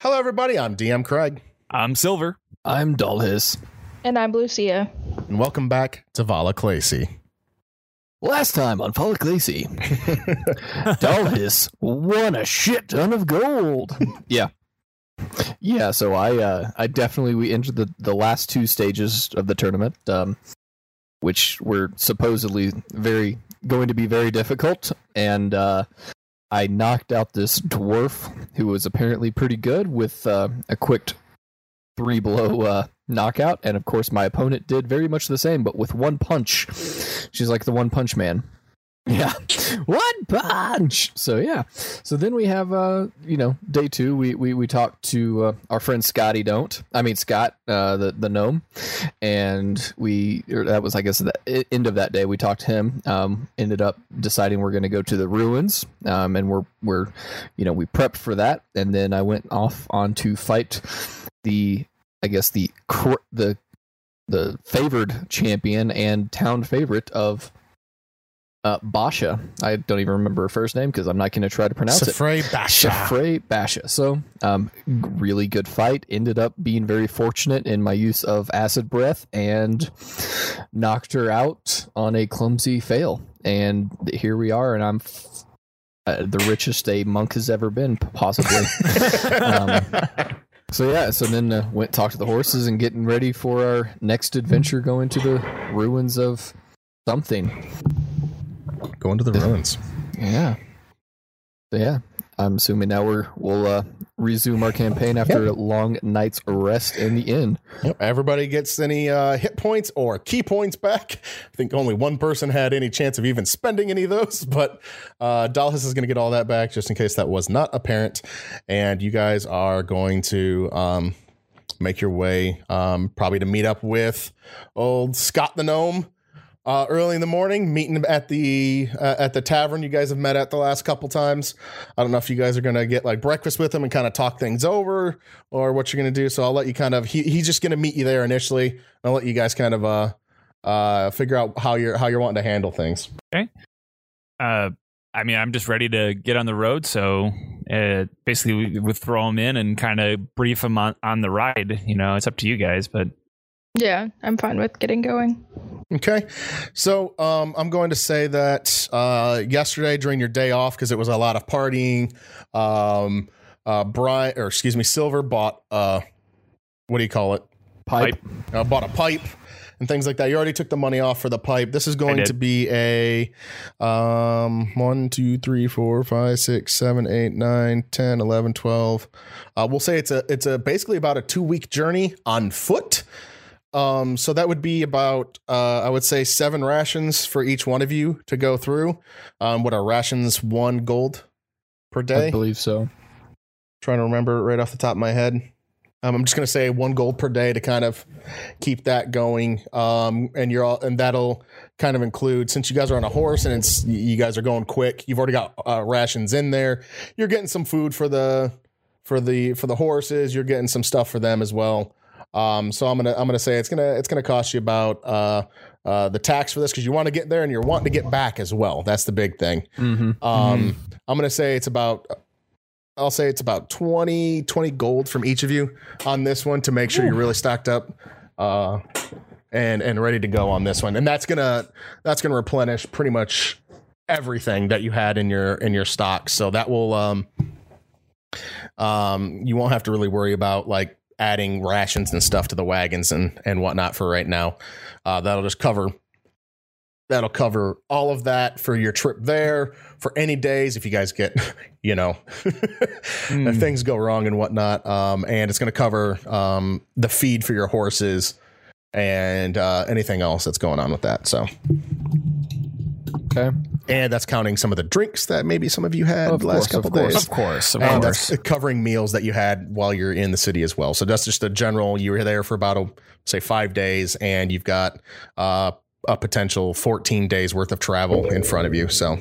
Hello, everybody. I'm DM Craig, I'm Silver. I'm Dulhis. And I'm Lucia. and welcome back to Valaclaci. Last time on Valaclaci, Dulhis won a shit ton of gold. yeah. Yeah, so I uh I definitely we entered the, the last two stages of the tournament, um which were supposedly very going to be very difficult and uh I knocked out this dwarf who was apparently pretty good with uh, a quick three blow uh, knockout, and of course my opponent did very much the same, but with one punch. She's like the one punch man. Yeah, one punch. So yeah, so then we have uh, you know, day two. We we we talked to uh, our friend Scotty. Don't I mean Scott, uh, the the gnome, and we that was I guess the end of that day. We talked to him. Um, ended up deciding we're going to go to the ruins. Um, and we're we're you know we prepped for that, and then I went off on to fight the I guess the the the favored champion and town favorite of uh, Basha. I don't even remember her first name because I'm not going to try to pronounce it. Safrey Basha. Shafre Basha. So, um, really good fight. Ended up being very fortunate in my use of acid breath and knocked her out on a clumsy fail. And here we are, and I'm f- uh, the richest a monk has ever been, possibly. um, so yeah, so then uh, went talk to the horses and getting ready for our next adventure, going to the ruins of something. Going to the ruins. Yeah. Yeah, I'm assuming now we're we'll uh, resume our campaign after a long night's rest in the inn. Yep. Everybody gets any uh, hit points or ki points back. I think only one person had any chance of even spending any of those, but uh, Dalhis is going to get all that back just in case that was not apparent. And you guys are going to um, make your way um, probably to meet up with old Scott the Gnome. Uh, early in the morning, meeting at the uh, at the tavern you guys have met at the last couple times. I don't know if you guys are gonna get like breakfast with him and kind of talk things over, or what you're gonna do. So I'll let you kind of he, he's just gonna meet you there initially. I'll let you guys kind of uh uh figure out how you're how you're wanting to handle things. Okay. Uh, I mean, I'm just ready to get on the road. So uh, basically, we would throw him in and kind of brief him on, on the ride. You know, it's up to you guys, but Yeah, I'm fine with getting going. Okay, so um, I'm going to say that uh, yesterday during your day off because it was a lot of partying, um, uh, Brian or excuse me, Silver bought uh, what do you call it? Pipe. uh, bought a pipe and things like that. You already took the money off for the pipe. This is going to be a um, 1, 2, 3, 4, 5, 6, 7, 8, 9, 10, 11, 12. Uh, we'll say it's a it's a basically about a two week journey on foot. Um, so that would be about uh, I would say seven rations for each one of you to go through. Um, what are rations? One gold per day I believe so. trying to remember right off the top of my head. Um, I'm just going to say one gold per day to kind of keep that going. Um, and you're all, and that'll kind of include since you guys are on a horse and it's you guys are going quick. You've already got uh, rations in there. You're getting some food for the for the for the horses. You're getting some stuff for them as well. Um, so I'm gonna I'm gonna say it's gonna it's gonna cost you about uh, uh, the tax for this because you want to get there and you're wanting to get back as well. That's the big thing. Mm-hmm. Um, I'm gonna say it's about. I'll say it's about 20, 20 gold from each of you on this one to make sure you're really stocked up, uh, and and ready to go on this one. And that's gonna that's gonna replenish pretty much everything that you had in your in your stock. So that will um um you won't have to really worry about like adding rations and stuff to the wagons and and whatnot for right now. Uh, that'll just cover that'll cover all of that for your trip there for any days if you guys get you know if things go wrong and whatnot um and it's going to cover um the feed for your horses and uh anything else that's going on with that so Okay. And that's counting some of the drinks that maybe some of you had Of the last course, of couple course. days of course, of and course. that's covering meals that you had while you're in the city as well. So that's just a general. You were there for about a, say five days, and you've got uh, a potential 14 days worth of travel in front of you. So,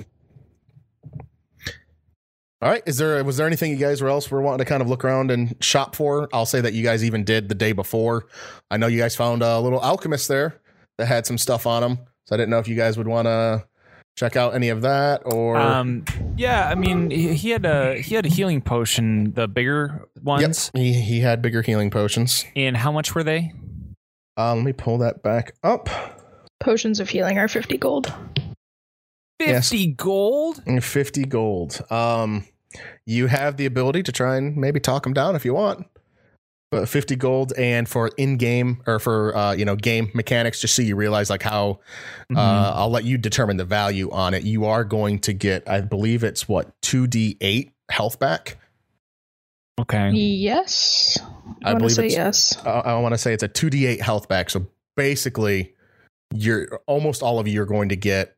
all right, is there was there anything you guys were else were wanting to kind of look around and shop for? I'll say that you guys even did the day before. I know you guys found a little alchemist there that had some stuff on them. So I didn't know if you guys would want to check out any of that or Um, yeah, I mean, he, he had a he had a healing potion, the bigger ones Yep, ones. he, he had bigger healing potions. And how much were they? Uh, let me pull that back up. Potions of healing are 50 gold. Yes. Fifty gold. 50 gold. Um, you have the ability to try and maybe talk him down if you want. But 50 gold and for in-game or for uh, you know game mechanics, just so you realize like how Mm-hmm. uh, I'll let you determine the value on it. You are going to get, I believe it's what 2d8 health back. okay. Yes. I I, want to believe say yes. Uh, I want to say it's a 2d8 health back. So basically, you're almost all of you are going to get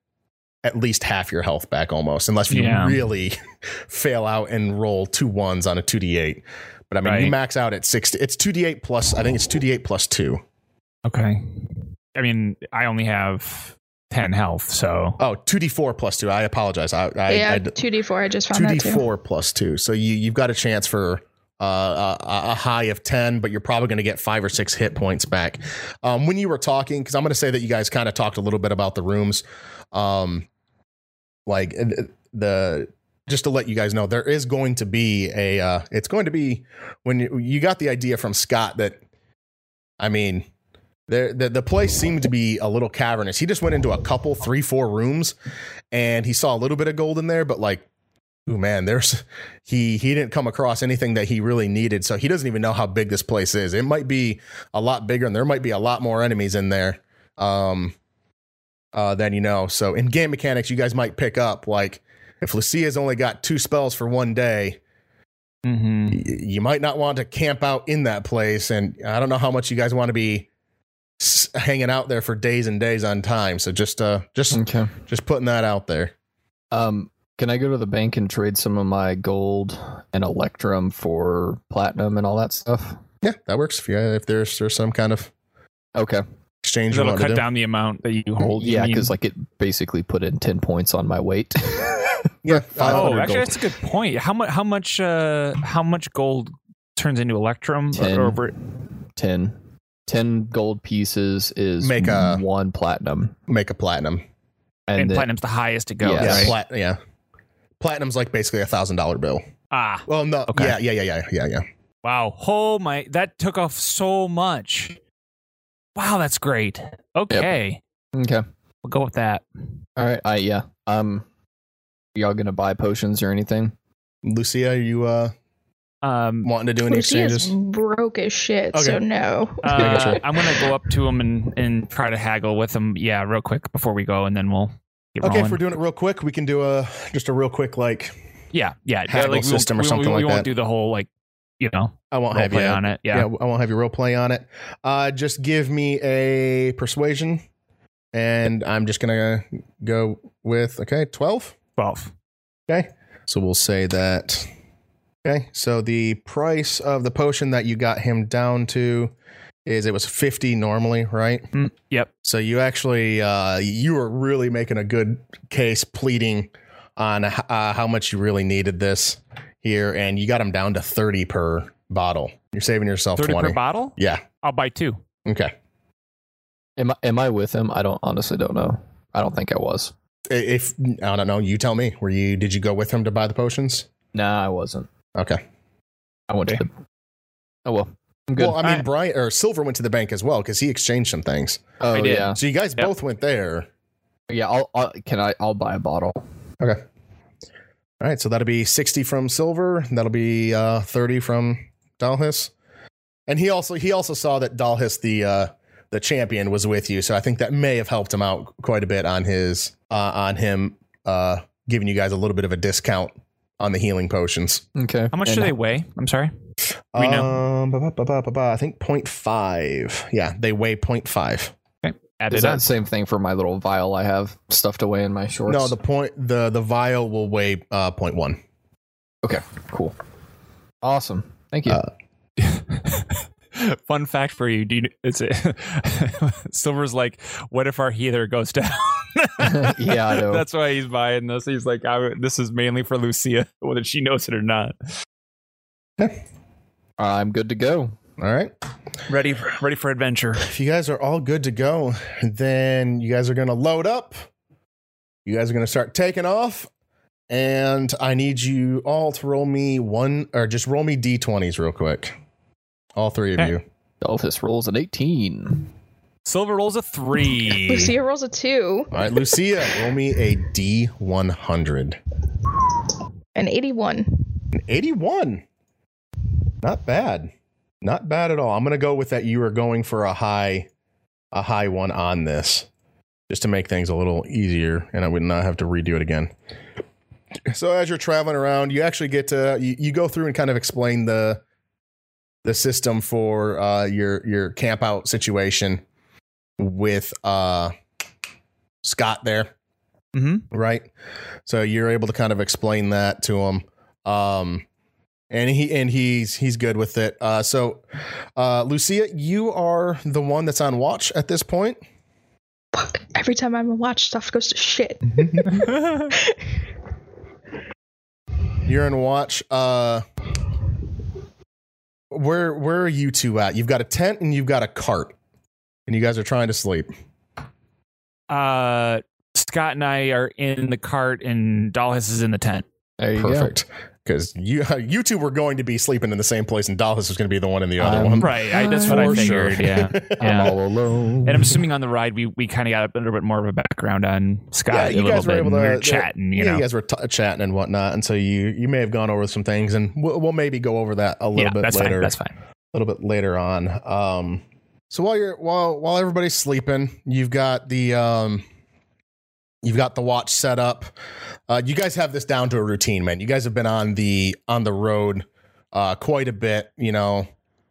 at least half your health back almost, unless you Yeah. really fail out and roll two ones on a 2d8. But I mean, you Right. max out at 60. It's 2d8 plus, I think it's 2d8 plus two. Okay. I mean, I only have ten health, so Oh, 2d4 plus two. I apologize. I, I, yeah, I, 2d4. I just found that 2d4 plus two. So you, you've got a chance for uh, a, a high of 10, but you're probably going to get five or six hit points back. Um, when you were talking, because I'm going to say that you guys kind of talked a little bit about the rooms. Um, like uh, the just to let you guys know, there is going to be a. Uh, it's going to be when you, you got the idea from Scott that, I mean, there the, the place seemed to be a little cavernous. He just went into a couple, three, four rooms, and he saw a little bit of gold in there, but like, oh man, there's he he didn't come across anything that he really needed, so he doesn't even know how big this place is. It might be a lot bigger, and there might be a lot more enemies in there. Um, uh, than you know. So in game mechanics, you guys might pick up like if Lucia's only got two spells for one day, hmm y- you might not want to camp out in that place. And I don't know how much you guys want to be s- hanging out there for days and days on time. So just uh, just Okay. just putting that out there. Um, can I go to the bank and trade some of my gold and electrum for platinum and all that stuff? Yeah, that works. If you if there's there's some kind of Okay. exchange That'll cut do. down the amount that you hold. yeah, because like it basically put in ten points on my weight. Yeah, Five oh, hundred actually, gold. that's a good point. How much? How much? Uh, how much gold turns into electrum? Ten. Or over, 10. 10 gold pieces is Make a- one platinum. make a platinum. And, and then- platinum's the highest it goes. Yes. Yeah, right? plat- yeah. Platinum's like basically a thousand dollar bill. ah, Well, no, Okay. yeah, yeah, yeah, yeah, yeah, yeah. wow. Oh my, that took off so much. Wow, that's great. Okay, Okay. we'll go with that. All right. I yeah. Um y'all gonna buy potions or anything? Lucia, are you uh Um, wanting to do any Lucia's exchanges? broke as shit, Okay. so no. uh. I'm gonna go up to him and and try to haggle with him. Yeah, real quick before we go, and then we'll get Okay, rolling. if we're doing it real quick, we can do a just a real quick like yeah, yeah, yeah, haggle like, we won't- system or we, something we, we like won't that. do the whole like, you know, I won't have you on it. Yeah. I won't have you role play on it. Uh just give me a persuasion and I'm just gonna go with okay, twelve. Twelve. Okay. So we'll say that. Okay. So the price of the potion that you got him down to is it was 50 normally, right? Mm, yep. So you actually uh you were really making a good case pleading on uh, how much you really needed this here and you got him down to 30 per bottle. You're saving yourself Thirty 20. per bottle. yeah. I'll buy two. Okay. Am I am I with him? I don't honestly don't know. I don't think I was. If I don't know, you tell me. Were you did you go with him to buy the potions? Nah, I wasn't. Okay. I went to the Oh well. I'm good. Well, I mean, Alright. Brian or Silver went to the bank as well because he exchanged some things. oh I did. yeah. So you guys Yep. both went there. Yeah, I'll, I'll can I I'll buy a bottle. Okay. All right, so that'll be 60 from Silver, that'll be uh 30 from Dalhis. And he also he also saw that Dalhis the uh the champion was with you, so I think that may have helped him out quite a bit on his uh on him uh giving you guys a little bit of a discount on the healing potions. Okay. How much And do they weigh? I'm sorry. We know. Um, ba- ba- ba- I think 0.5. Yeah, they weigh 0.5. Add Is that up. the same thing for my little vial I have stuffed away in my shorts? No, the point the the vial will weigh uh 0.1. Okay, cool. Awesome. Thank you. Uh, Fun fact for you: Do you, it's Silver's like, what if our healer goes down? Yeah, I know. That's why he's buying this. He's like, I, this is mainly for Lucia, whether she knows it or not. I'm good to go. All right. Ready, for, ready for adventure. if you guys are all good to go, then you guys are going to load up. you guys are going to start taking off. And I need you all to roll me one, or just roll me d20s real quick. All three of Okay. you. Dalhis rolls an 18. Silver rolls a three. Lucia rolls a two, All right, Lucia, roll me a d100. an 81. An 81. Not bad. Not bad at all. I'm going to go with that you are going for a high a high one on this just to make things a little easier and I would not have to redo it again. So as you're traveling around, you actually get to you, you go through and kind of explain the the system for uh your your camp out situation with uh Scott there hmm right? So you're able to kind of explain that to him, um, and he and he's he's good with it. Uh, so, uh, Lucia, you are the one that's on watch at this point. Fuck. Every time I'm on watch, stuff goes to shit. You're in watch. Uh, where where are you two at? You've got a tent and you've got a cart, and you guys are trying to sleep. uh, Scott and I are in the cart, and Dalhis is in the tent. There you Perfect. Because you you two were going to be sleeping in the same place, and Dalhis was going to be the one in the other Um, one. Right. I, that's what I For figured. sure. Yeah. Yeah. I'm all alone. And I'm assuming on the ride we, we kind of got a little bit more of a background on Scott Yeah, a you little guys were bit. able and we to- were chatting, you yeah, know. you guys were t- chatting and whatnot, and so you you may have gone over some things, and we'll, we'll maybe go over that a little yeah, bit that's later. fine. That's fine. a little bit later on. Um, so while you're while while everybody's sleeping, you've got the um, you've got the watch set up. Uh, you guys have this down to a routine, man. You guys have been on the on the road uh, quite a bit. You know,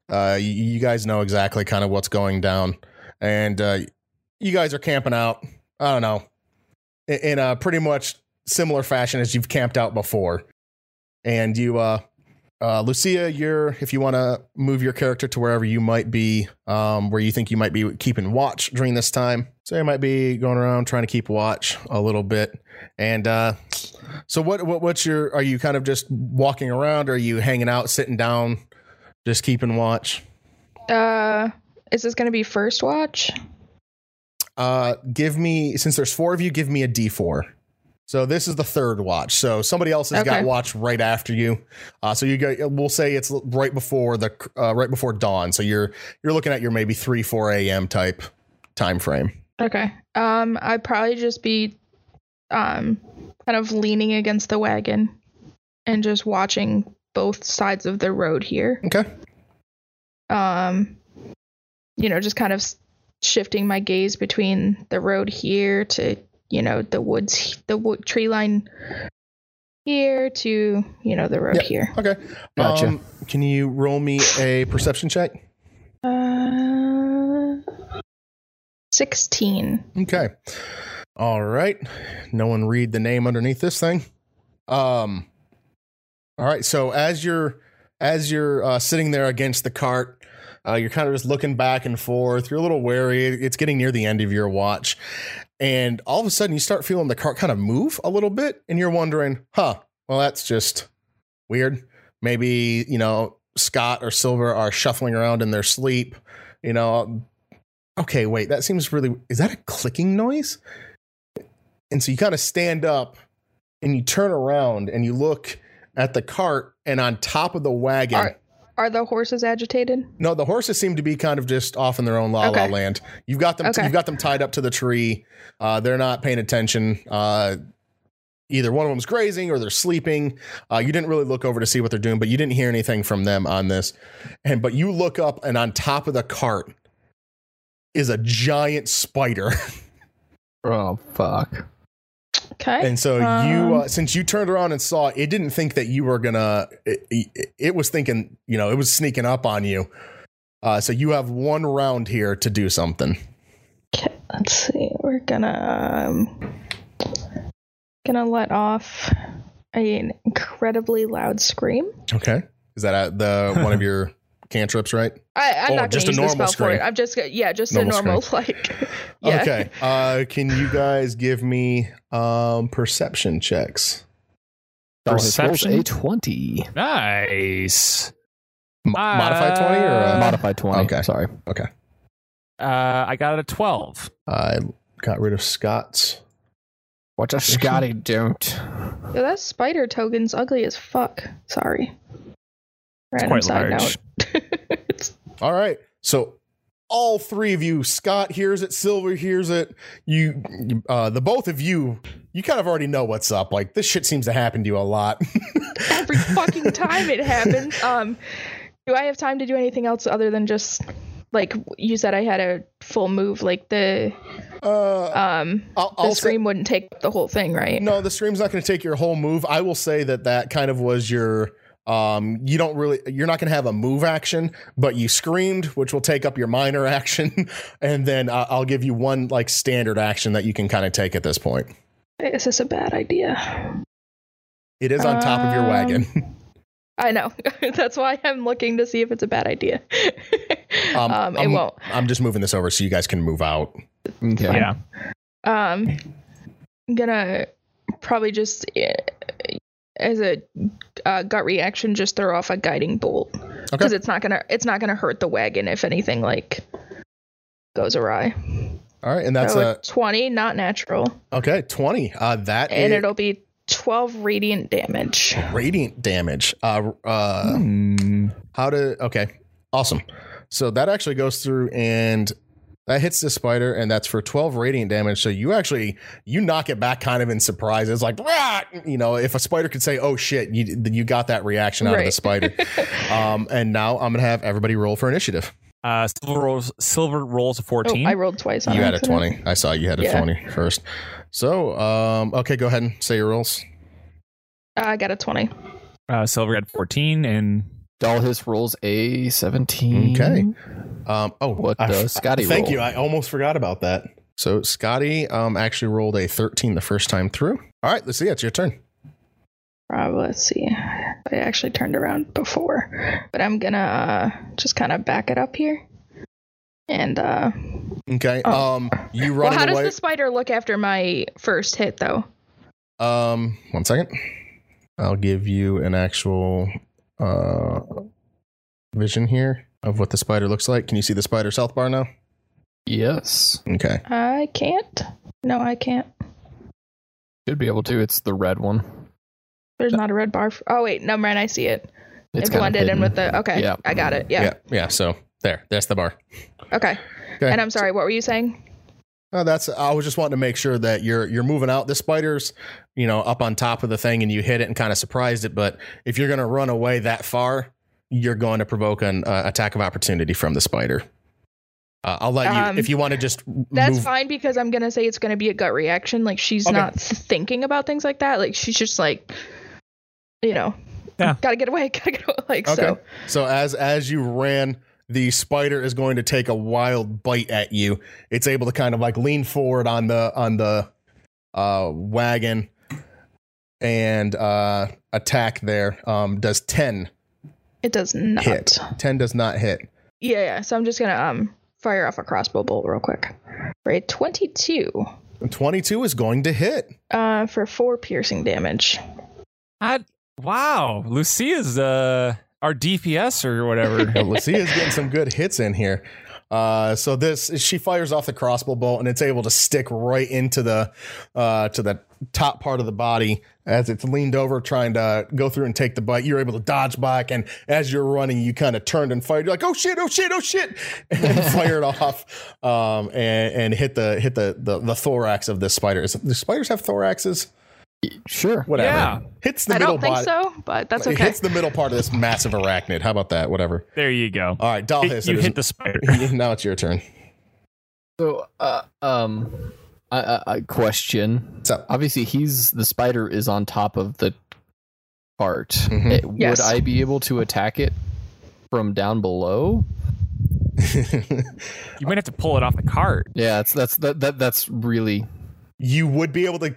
uh, you, you guys know exactly kind of what's going down, and uh, you guys are camping out. I don't know, in, in a pretty much similar fashion as you've camped out before, and you uh Lucia, you're if you want to move your character to wherever you might be, um, where you think you might be keeping watch during this time. So you might be going around trying to keep watch a little bit. And uh, so, what, what what's your? Are you kind of just walking around? Or are you hanging out, sitting down, just keeping watch? Uh, is this gonna be first watch? Uh, give me since there's four of you, give me a D four. So this is the third watch. So somebody else has got watch right after you. Uh, so you go. we'll say it's right before the uh, right before dawn. So you're you're looking at your maybe three four a.m. type time frame. Okay. Um, I'd probably just be, um, kind of leaning against the wagon, and just watching both sides of the road here. Okay. um you know just kind of shifting my gaze between the road here to you know the woods the wood tree line here to you know the road Yep. here Okay. Gotcha. Um, can you roll me a perception check? uh 16 Okay. All right. No one read the name underneath this thing. Um All right. So as you're as you're uh, sitting there against the cart, uh, you're kind of just looking back and forth. You're a little wary. It's getting near the end of your watch. And all of a sudden you start feeling the cart kind of move a little bit and you're wondering, "Huh, well that's just weird. Maybe, you know, Scott or Silver are shuffling around in their sleep, you know, okay, wait, that seems really is that a clicking noise? And so you kind of stand up and you turn around and you look at the cart and on top of the wagon. Are the horses agitated No, the horses seem to be kind of just off in their own la la Okay. land. You've got them Okay. you've got them tied up to the tree. Uh, they're not paying attention. Uh, either one of them's grazing or they're sleeping. Uh, you didn't really look over to see what they're doing, but you didn't hear anything from them on this. And but you look up and on top of the cart is a giant spider. Oh fuck. Okay And so you, Um, uh, since you turned around and saw it, didn't think that you were gonna. It, it, it was thinking, you know, it was sneaking up on you. Uh, so you have one round here to do something. Okay, let's see. We're gonna um, gonna let off an incredibly loud scream. Okay, is that the one of your cantrips, right? I, I'm Oh, not just gonna a use the normal spell for it. I'm just gonna- yeah, just Normal a normal like yeah. Okay. Uh, can you guys give me um, perception checks? Dalhis rolls Perception? a twenty. Nice. M- modified twenty or Uh, uh, Modified twenty. okay. Sorry. Okay. Uh, I got a 12. I got rid of Scott's Watch out, Scotty, don't. Yo, that spider token's ugly as fuck. Sorry. Random quite large. It's- All right. So all three of you, Scott hears it, Silver hears it. You, uh, the both of you, you kind of already know what's up. Like this shit seems to happen to you a lot. every fucking time it happens. Um, do I have time to do anything else other than just like you said? I had a full move. Like the uh, um I'll, the I'll say, scream wouldn't take the whole thing, right? no, the stream's not going to take your whole move. I will say that that kind of was your. Um, you don't really, you're not going to have a move action, but you screamed, which will take up your minor action, and then uh, I'll give you one like standard action that you can kind of take at this point. Is this a bad idea? It is on top of your Um, wagon. I know. That's why I'm looking to see if it's a bad idea. Um, um, it I'm- won't. I'm just moving this over so you guys can move out. Okay. Yeah. Um, I'm gonna probably just eh, as a uh, gut reaction, just throw off a guiding bolt because it's not gonna it's not gonna hurt the wagon if anything like goes awry. All right, and that's so a a twenty, not natural, okay twenty. Uh, that and is it'll be twelve radiant damage. radiant damage. Uh, uh, Hmm. how to? Okay, awesome. So that actually goes through and that hits the spider, and that's for twelve radiant damage. So you actually you knock it back, kind of in surprise. It's like, "Rah!" you know, if a spider could say, "Oh shit," you you got that reaction out of the spider. um, and now I'm gonna have everybody roll for initiative. Uh, silver rolls. Silver rolls a Oh, fourteen. I rolled twice on You had a twenty. I saw you had a Yeah. twenty first. So, um, okay, go ahead and say your rolls. Uh, I got a twenty. uh, silver got fourteen, and Dalhis rolls a seventeen. Okay. Um, oh, What I- does Scotty Thank roll? you. I almost forgot about that. So Scotty um, actually rolled a 13 the first time through. All right, let's see. It's your turn. Uh, let's see. I actually turned around before, but I'm gonna uh, just kind of back it up here. And uh, Okay. Oh. Um, you well, running how does the spider look after my first hit, though? um, one second. I'll give you an actual uh vision here of what the spider looks like. Can you see the spider south bar now? Yes. Okay. I can't. No, I can't. Should be able to. It's the red one. There's not a red bar. f oh wait, no, man, I see it. It's it blended in with the. Okay, Yeah. I got it. Yeah. Yeah. Yeah. So there. That's the bar. Okay. Okay. And I'm sorry. What were you saying? Uh, that's I was just wanting to make sure that you're you're moving out. The spider's, you know, up on top of the thing and you hit it and kind of surprised it. But if you're going to run away that far, you're going to provoke an uh, attack of opportunity from the spider. Uh, I'll let you Um, if you want to just That's move. fine because I'm gonna say it's gonna be a gut reaction. Like she's Okay. not thinking about things like that. Like she's just like, you know, Yeah. gotta get away. Gotta get away. Like Okay. so. So as as you ran, the spider is going to take a wild bite at you. It's able to kind of like lean forward on the on the uh, wagon and uh, attack there. Um, does ten It does not. hit? Ten does not hit. Yeah, yeah. So I'm just gonna um fire off a crossbow bolt real quick. Right, 22 Twenty two is going to hit. uh for four piercing damage. I, wow, Lucia's uh our DPS or whatever. Lucia's getting some good hits in here. Uh, so this she fires off the crossbow bolt and it's able to stick right into the uh, to the top part of the body as it's leaned over trying to go through and take the bite. You're able to dodge back, and as you're running, you kind of turned and fired. You're like, "Oh shit! Oh shit! Oh shit!" and fired off um, and, and hit the hit the, the the thorax of this spider. Is, do spiders have thoraxes? Sure. Whatever. Yeah. Hits the I middle don't think body. so, but that's It okay. hits the middle part of this massive arachnid. How about that? Whatever. there you go. All right, Dalhis. you it is- hit the spider. now it's your turn. So, uh, um, I, I, I question. What's up? Obviously, he's the spider is on top of the cart. Mhm. Eh, Would I be able to attack it from down below? You might have to pull it off the cart. Yeah, that's that's that, that that's really you would be able to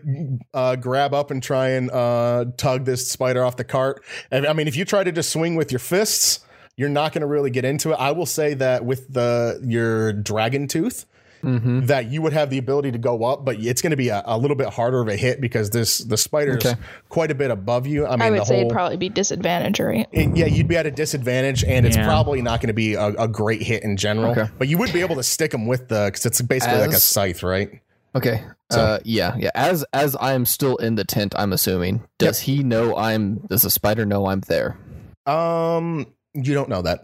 uh, grab up and try and uh, tug this spider off the cart. And, I mean, if you try to just swing with your fists, you're not going to really get into it. I will say that with the your dragon tooth, Mhm. that you would have the ability to go up, but it's going to be a, a little bit harder of a hit because this the spider's Okay. quite a bit above you. I mean, I would the say whole it'd probably be disadvantage, right? it- yeah, you'd be at a disadvantage, and it's probably not going to be a, a great hit in general. Okay. But you would be able to stick them with the because it's basically like a scythe, right? Okay. So- uh, yeah, yeah. As as I'm still in the tent, I'm assuming. Does he know I'm? Does the spider know I'm there? Um, you don't know that.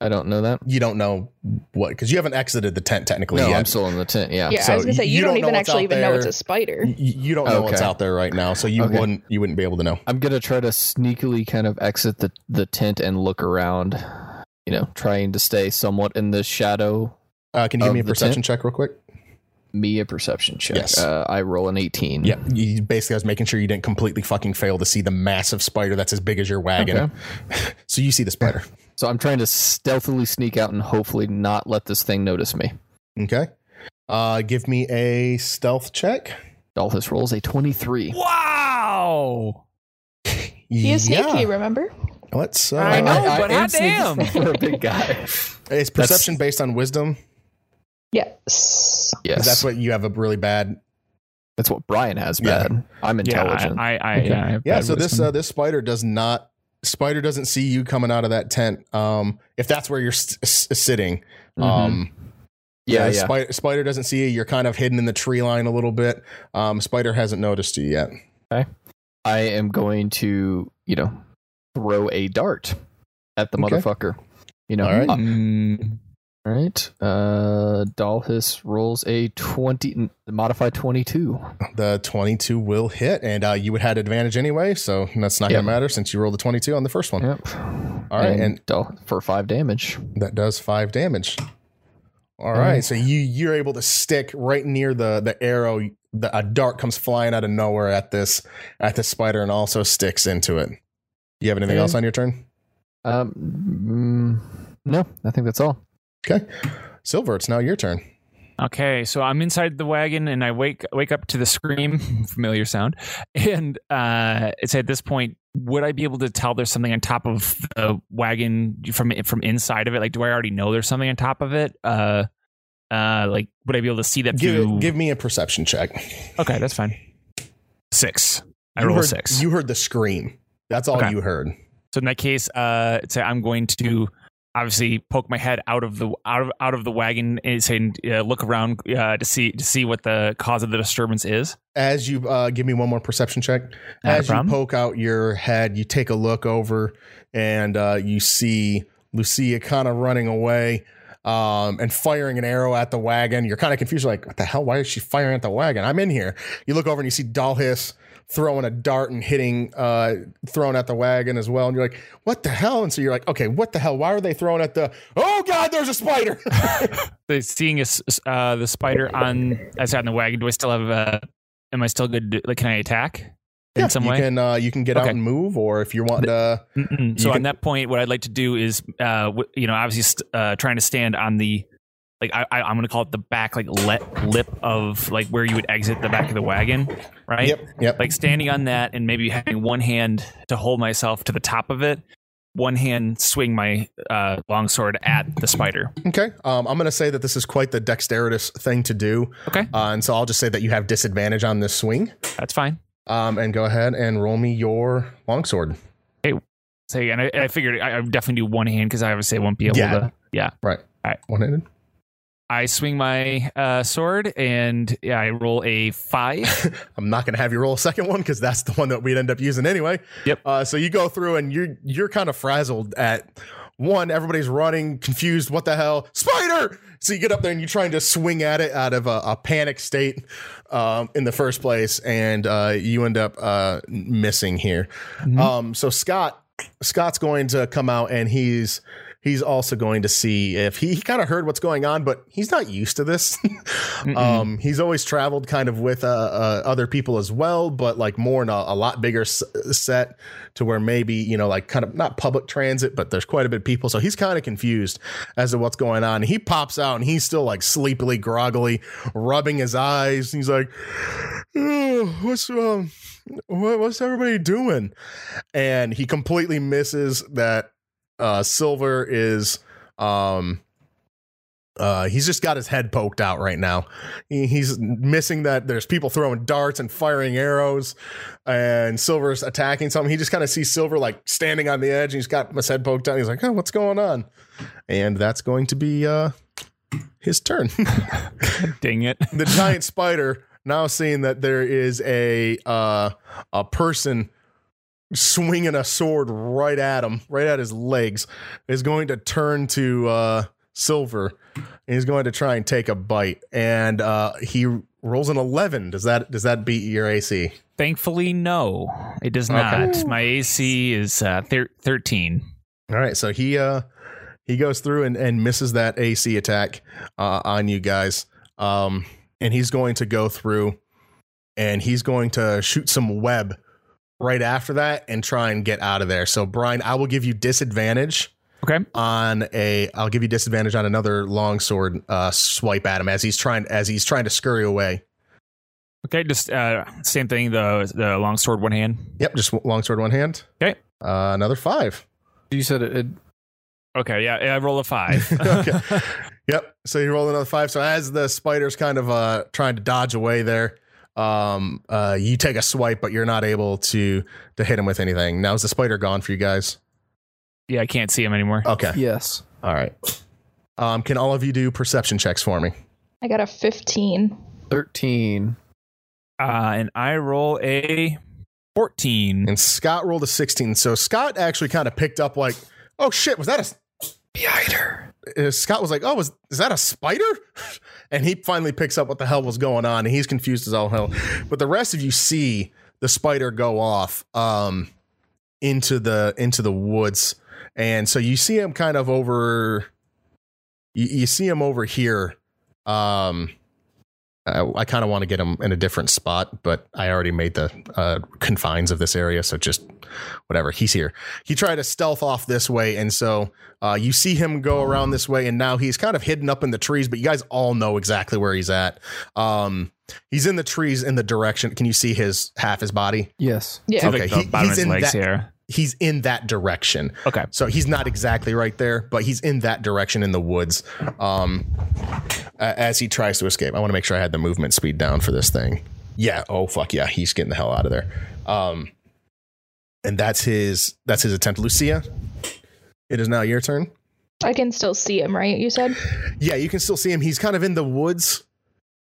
I don't know that. You don't know what because you haven't exited the tent technically No, yet. I'm still in the tent. Yeah. Yeah, So I was gonna say you you, don't don't, even actually out even know it's a spider. Y- you don't know what's out there right now, so you Okay. wouldn't you wouldn't be able to know. I'm gonna try to sneakily kind of exit the the tent and look around. You know, trying to stay somewhat in the shadow. Uh, can you give me a perception tent? check real quick? Me a perception check. Yes. Uh, I roll an 18. Yeah, you basically I was making sure you didn't completely fucking fail to see the massive spider that's as big as your wagon. Okay. so you see the spider. So I'm trying to stealthily sneak out and hopefully not let this thing notice me. Okay. Uh, give me a stealth check. Dalhis rolls a 23. Wow. He is sneaky, remember? Let's. Uh, I know, but am hot damn. for a big guy. Is perception based on wisdom? Yes. 'Cause Yes, That's what you have a really bad. that's what Brian has Yeah. bad. I'm intelligent. Yeah, I, I, I, yeah, I Yeah. bad So this uh, this spider does not. Spider doesn't see you coming out of that tent. Um, if that's where you're s- s- sitting. Mhm. Um, yeah, yeah. Spider, spider doesn't see you. You're kind of hidden in the tree line a little bit. Um, spider hasn't noticed you yet. Okay. I am going to, you know, throw a dart at the Okay. motherfucker. You know, All right. uh, Mm, all right. Uh, Dalhis rolls a 20, modified 22. The 22 will hit, and uh, you would have advantage anyway, so that's not Yep. going to matter since you rolled the 22 on the first one. Yep. All right, and, and for five damage. that does five damage. All right, so you you're able to stick right near the the arrow. The, a dart comes flying out of nowhere at this at this spider and also sticks into it. You have anything Okay. else on your turn? Um, mm, no, I think that's all. Okay, Silver, it's now your turn. Okay, so I'm inside the wagon and I wake wake up to the scream, familiar sound, and uh, it's at this point. Would I be able to tell there's something on top of the wagon from from inside of it? Like, do I already know there's something on top of it? Uh, uh, like, would I be able to see that Give through? give me a perception check. okay, that's fine. Six. I You roll a heard, six. You heard the scream. That's all Okay. you heard. So in that case, uh, say I'm going to obviously poke my head out of the out of out of the wagon and say uh, look around uh, to see to see what the cause of the disturbance is. as you uh, give me one more perception check. Not as you poke out your head you take a look over and uh, you see lucia kind of running away um, and firing an arrow at the wagon. You're kind of confused like what the hell? Why is she firing at the wagon? I'm in here. You look over and you see dalhis throwing a dart and hitting uh throwing at the wagon as well and you're like what the hell and so you're like okay what the hell why are they throwing at the oh god there's a spider The seeing is uh, the spider on as on the wagon. Do I still have? Uh, am I still good? to- Like, can I attack in yeah, some you way? can uh you can get out and move or if you want to Mm-mm. So You on can- that point, what I'd like to do is, uh, w- you know, obviously, st- uh, trying to stand on the, like, I, I, I'm going to call it the back, like, let, lip of like where you would exit the back of the wagon, right? yep yep Like standing on that and maybe having one hand to hold myself to the top of it, one hand swing my uh, longsword at the spider. Okay. Um, I'm going to say that this is quite the dexterous thing to do. Okay, Uh, and so I'll just say that you have disadvantage on this swing. that's fine. Um, and go ahead and roll me your longsword. Hey, say so and I, I figured I, I would definitely do one hand because I obviously won't be able Yeah. to. Yeah. One handed. I swing my uh, sword and yeah, I roll a five. I'm not going to have you roll a second one because that's the one that we'd end up using anyway. Yep. Uh, so you go through and you're you're kind of frazzled at one. Everybody's running, confused. What the hell? Spider! So you get up there and you're trying to swing at it out of a, a panic state um, in the first place, and uh, you end up uh, missing here. Mhm. Um, so Scott Scott's going to come out and he's he's also going to see if he, he kind of heard what's going on, but he's not used to this. um, he's always traveled kind of with uh, uh, other people as well, but like more in a, a lot bigger s- set to where maybe you know like kind of not public transit, but there's quite a bit of people, so he's kind of confused as to what's going on. He pops out and he's still like sleepily, groggily, rubbing his eyes. He's like, "Oh, "What's um, what, what's everybody doing?" And he completely misses that uh, Silver is um uh, he's just got his head poked out right now. He, he's missing that there's people throwing darts and firing arrows, and Silver's attacking something. He just kind of sees Silver like standing on the edge, and he's got his head poked out. He's like, "Oh, what's going on?" And that's going to be uh, his turn. Dang it. the giant spider now seeing that there is a uh, a person swinging a sword right at him, right at his legs, is going to turn to uh, Silver. And he's going to try and take a bite, and uh, he rolls an eleven. Does that does that beat your AC? Thankfully, no, it does not. My AC is uh, thir- 13. All right, so he uh he goes through and, and misses that AC attack uh, on you guys. Um, and he's going to go through and he's going to shoot some web right after that and try and get out of there. So Brian, I will give you disadvantage Okay. on a I'll give you disadvantage on another longsword uh swipe at him as he's trying as he's trying to scurry away. Okay. Just uh, same thing. The the long sword, one hand. Yep, just longsword one hand. Okay. Uh, another 5. You said it. it Okay. Yeah. I roll a five. Okay. Yep. So you roll another five. So as the spider's kind of uh trying to dodge away there, um, uh, you take a swipe, but you're not able to to hit him with anything. Now is the spider gone for you guys? yeah. I can't see him anymore. Okay. yes. All right. Um, can all of you do perception checks for me? I got a 15. Thirteen. Uh, and I roll a 14. And Scott rolled a 16. So Scott actually kind of picked up like, oh shit, was that a Spider. uh, Scott was like, "Oh, was is that a spider?" And he finally picks up what the hell was going on, and he's confused as all hell. But the rest of you see the spider go off um, into the into the woods, and so you see him kind of over. You, you see him over here. Um, I, I kind of want to get him in a different spot, but I already made the uh, confines of this area, so just whatever. He's here. He tried to stealth off this way, and so uh, you see him go around this way, and now he's kind of hidden up in the trees, but you guys all know exactly where he's at. Um, he's in the trees in the direction. Can you see his half his body? Yes. Yeah. Okay, like the he- he's of his in legs that- here. He's in that direction. Okay. So he's not exactly right there, but he's in that direction in the woods um, as he tries to escape. I want to make sure I had the movement speed down for this thing. Yeah. Oh fuck yeah, he's getting the hell out of there. Um, and that's his that's his attempt. Lucia, it is now your turn. I can still see him, right? You said? Yeah, you can still see him. He's kind of in the woods,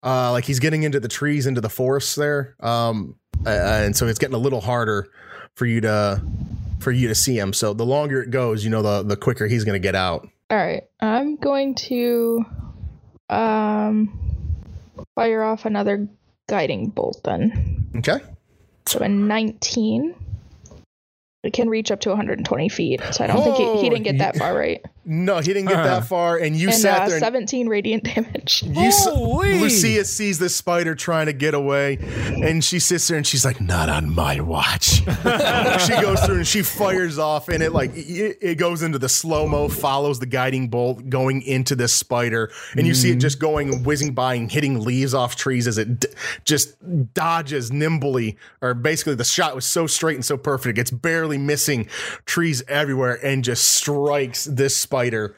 uh, like he's getting into the trees, into the forests there. Um, uh, and so it's getting a little harder for you to for you to see him. So the longer it goes, you know, the the quicker he's going to get out. All right. I'm going to um fire off another guiding bolt then. Okay. So a 19. It can reach up to 120 feet. So I don't think he, Oh, he didn't get that far, right? No, he didn't get Uh-huh. that far, and you and sat uh, there. And 17 radiant damage. you s- Holy! Lucia sees this spider trying to get away, and she sits there and she's like, "Not on my watch." she goes through and she fires off, and it like it, it goes into the slow mo, follows the guiding bolt going into this spider, and you see it just going whizzing by and hitting leaves off trees as it d- just dodges nimbly, or basically the shot was so straight and so perfect, it gets barely missing trees everywhere, and just strikes this spider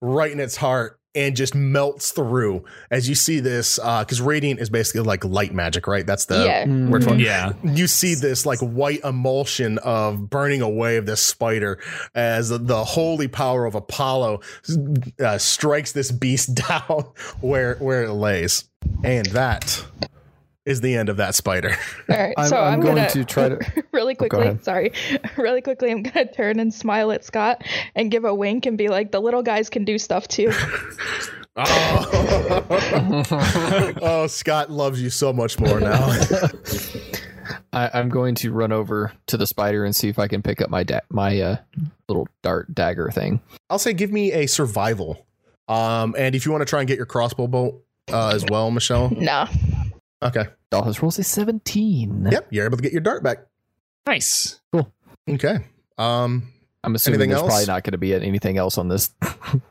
right in its heart and just melts through as you see this because radiant is basically like light magic right that's the Yeah. word for it. Yeah. you see this like white emulsion of burning away of this spider as the holy power of apollo uh, strikes this beast down where where it lays and that is the end of that spider All right. I'm- so I'm I'm, going gonna to try to- really quickly. ahead. sorry, really quickly. I'm gonna turn and smile at Scott and give a wink and be like, "The little guys can do stuff too." oh. oh scott loves you so much more now I, I'm going to run over to the spider and see if I can pick up my da- my uh, little dart dagger thing. I'll say give me a survival. Um, and if you want to try and get your crossbow bolt uh, as well, Michelle. nah. Okay. Dalhis rolls a 17. Yep, you're able to get your dart back. Nice. Cool. Okay. Um, I'm assuming Anything there's else? probably not going to be anything else on this kind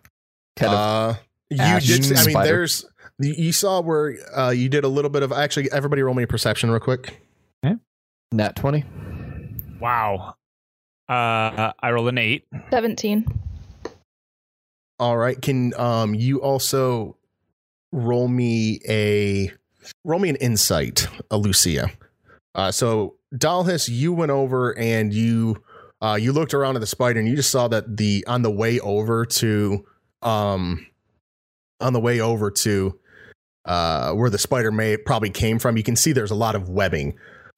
of. uh, you ash did. I mean, spider. there's. You you saw where uh, you did a little bit of actually. Everybody, roll me a perception real quick. Nat 20. Wow. Uh, I roll an eight. 17. All right. Can um you also roll me a roll me an insight, Lucia. Uh, so Dalhis, you went over and you uh you looked around at the spider and you just saw that the on the way over to um on the way over to uh, where the spider may probably came from, you can see there's a lot of webbing,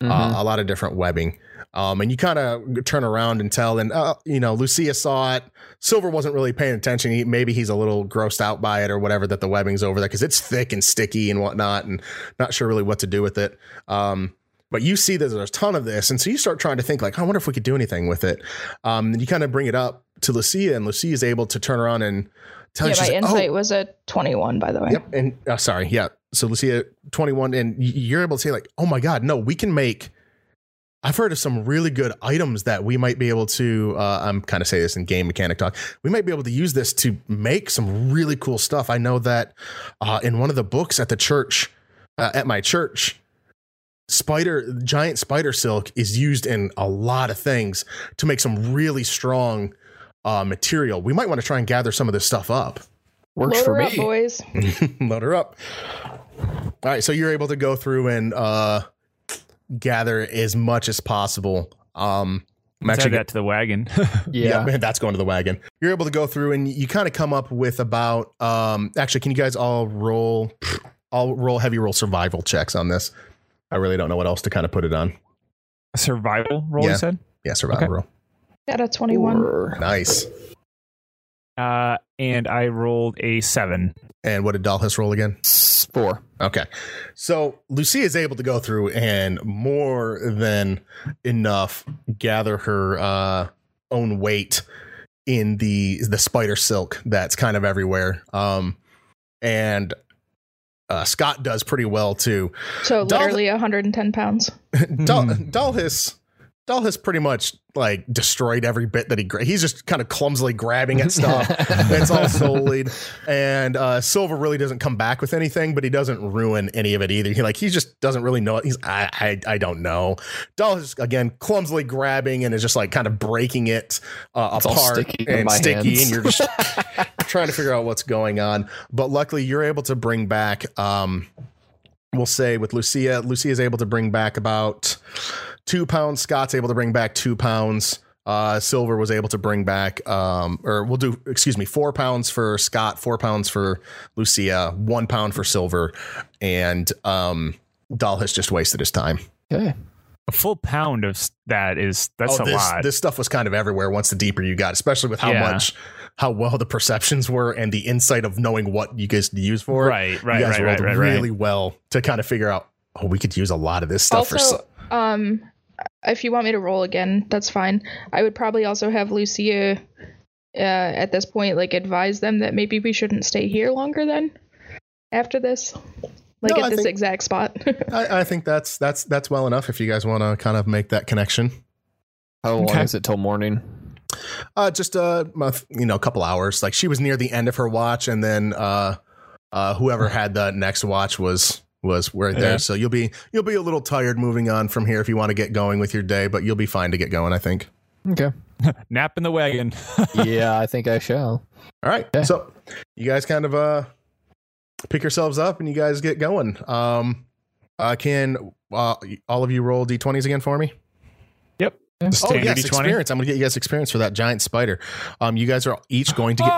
Mhm. uh, a lot of different webbing. Um, and you kind of turn around and tell, and uh, you know, Lucia saw it. Silver wasn't really paying attention. He, maybe he's a little grossed out by it or whatever that the webbing's over there because it's thick and sticky and whatnot, and not sure really what to do with it. Um, but you see that there's a ton of this, and so you start trying to think like, I wonder if we could do anything with it. Um, and you kind of bring it up to Lucia, and Lucia is able to turn around and tell yeah, you, my insight oh, was a 21, by the way. Yep. And uh, sorry, yeah. So Lucia, 21, and you're able to say, like, oh my God, no, we can make. I've heard of some really good items that we might be able to. Uh, I'm kind of say this in game mechanic talk. We might be able to use this to make some really cool stuff. I know that uh, in one of the books at the church, uh, at my church, spider giant spider silk is used in a lot of things to make some really strong uh, material. We might want to try and gather some of this stuff up. Works Load for her me. up, boys. load her up. All right, so you're able to go through and uh, gather as much as possible. Um, I'm actually got to the wagon. yeah, Yeah. man, that's going to the wagon. You're able to go through and you kind of come up with about. Um, actually, can you guys all roll? I'll roll heavy roll survival checks on this. I really don't know what else to kind of put it on. A survival roll, Yeah. you said? Yeah, survival Okay. roll. Got a 21. Or- Nice. Uh, and I rolled a seven. And what did Dalhis roll again? Four. Okay. So Lucia is able to go through and more than enough gather her uh, own weight in the the spider silk that's kind of everywhere. Um, and uh, Scott does pretty well too. So Dal- literally 110 pounds. Dal- Hmm. Dalhis has pretty much like destroyed every bit that he gra- he's just kind of clumsily grabbing at stuff. it's all sullied and uh silver really doesn't come back with anything but he doesn't ruin any of it either. He like he just doesn't really know it. He's i i, I don't know. Doll is again clumsily grabbing and is just like kind of breaking it uh, apart sticky and sticky hands. and you're just trying to figure out what's going on. But luckily you're able to bring back um we'll say with lucia lucia is able to bring back about two pounds scott's able to bring back two pounds uh, Silver was able to bring back, um, or we'll do, excuse me, four pounds for Scott, four pounds for Lucia, one pound for Silver, and um, Dahl has just wasted his time. Okay. A full pound of that is that's Oh, a this, lot. This stuff was kind of everywhere once the deeper you got, especially with how Yeah. much, how well the perceptions were and the insight of knowing what you guys to use for it. right, right, you guys right, right, rolled right, really right. well to kind of figure out, oh, we could use a lot of this stuff for. also, s- um, if you want me to roll again, that's fine. I would probably also have Lucia, uh, at this point, like advise them that maybe we shouldn't stay here longer then, after this, like No, at I this think- exact spot. I, I think that's that's that's well enough if you guys want to kind of make that connection. How long Okay. is it till morning? Uh, just a month, you know, a couple hours. Like she was near the end of her watch, and then uh, uh, whoever had the next watch was was right there. Yeah. So you'll be you'll be a little tired moving on from here if you want to get going with your day, but you'll be fine to get going. I think. Okay. Nap in the wagon. yeah, I think I shall. All right. Okay. So you guys kind of uh pick yourselves up and you guys get going. Um, uh, can uh, all of you roll d20s again for me? Yep. Oh yes, D20. experience. I'm gonna get you guys experience for that giant spider. Um, you guys are each going to get.